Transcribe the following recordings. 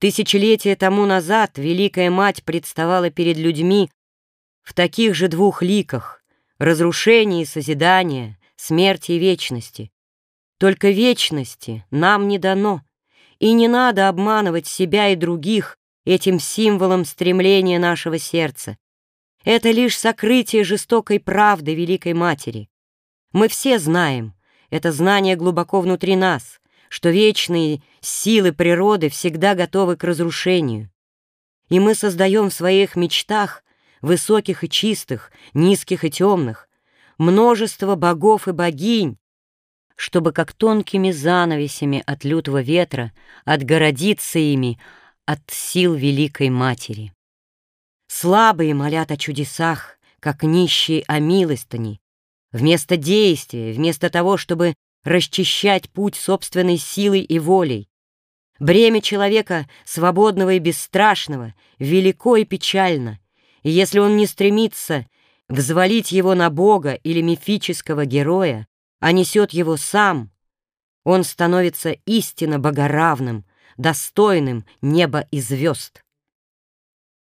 Тысячелетия тому назад Великая Мать представала перед людьми в таких же двух ликах — разрушении и созидания, смерти и вечности. Только вечности нам не дано, и не надо обманывать себя и других этим символом стремления нашего сердца. Это лишь сокрытие жестокой правды Великой Матери. Мы все знаем, это знание глубоко внутри нас, что вечные силы природы всегда готовы к разрушению. И мы создаем в своих мечтах, высоких и чистых, низких и темных, множество богов и богинь, чтобы как тонкими занавесями от лютого ветра отгородиться ими от сил Великой Матери. Слабые молят о чудесах, как нищие о милостыне. Вместо действия, вместо того, чтобы расчищать путь собственной силой и волей. Бремя человека, свободного и бесстрашного, велико и печально, и если он не стремится взвалить его на Бога или мифического героя, а несет его сам, он становится истинно богоравным, достойным неба и звезд.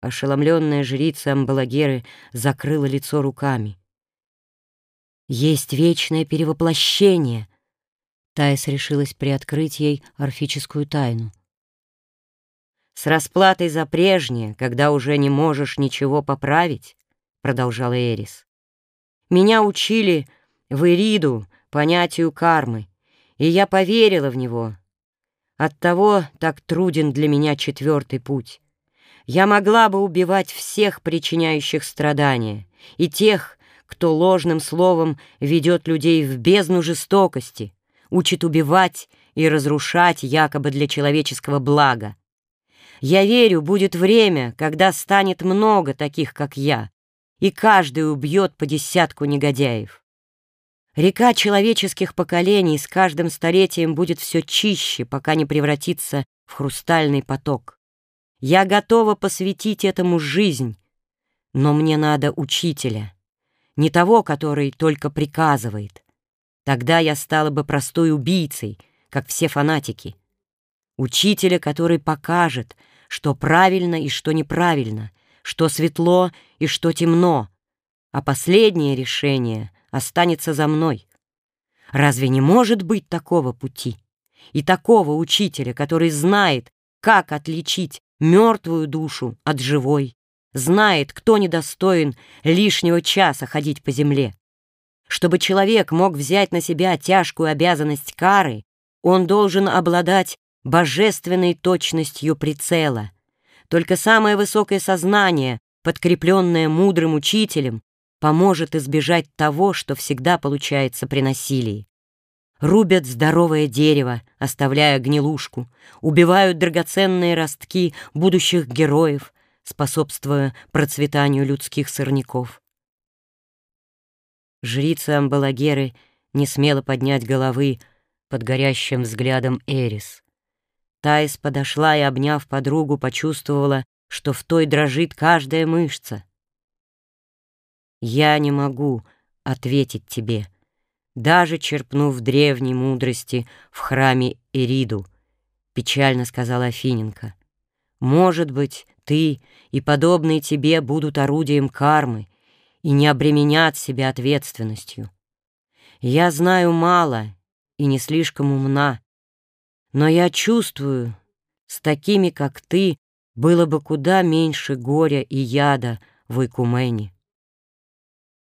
Ошеломленная жрица Амбалагеры закрыла лицо руками. «Есть вечное перевоплощение!» Таис решилась приоткрыть ей орфическую тайну. «С расплатой за прежнее, когда уже не можешь ничего поправить», — продолжала Эрис. «Меня учили в Ириду понятию кармы, и я поверила в него. Оттого так труден для меня четвертый путь. Я могла бы убивать всех причиняющих страдания, и тех, кто ложным словом ведет людей в бездну жестокости, учит убивать и разрушать якобы для человеческого блага. Я верю, будет время, когда станет много таких, как я, и каждый убьет по десятку негодяев. Река человеческих поколений с каждым столетием будет все чище, пока не превратится в хрустальный поток. Я готова посвятить этому жизнь, но мне надо учителя, не того, который только приказывает. Тогда я стала бы простой убийцей, как все фанатики. Учителя, который покажет, что правильно и что неправильно, что светло и что темно, а последнее решение — останется за мной. Разве не может быть такого пути? И такого учителя, который знает, как отличить мертвую душу от живой, знает, кто недостоин лишнего часа ходить по земле. Чтобы человек мог взять на себя тяжкую обязанность кары, он должен обладать божественной точностью прицела. Только самое высокое сознание, подкрепленное мудрым учителем, поможет избежать того, что всегда получается при насилии. Рубят здоровое дерево, оставляя гнилушку, убивают драгоценные ростки будущих героев, способствуя процветанию людских сорняков. Жрица Амбалагеры не смела поднять головы под горящим взглядом Эрис. Таис подошла и, обняв подругу, почувствовала, что в той дрожит каждая мышца. Я не могу ответить тебе, даже черпнув древней мудрости в храме Эриду, печально сказала Афиненко. Может быть, ты и подобные тебе будут орудием кармы и не обременят себя ответственностью. Я знаю мало и не слишком умна, но я чувствую, с такими, как ты, было бы куда меньше горя и яда в Икумене.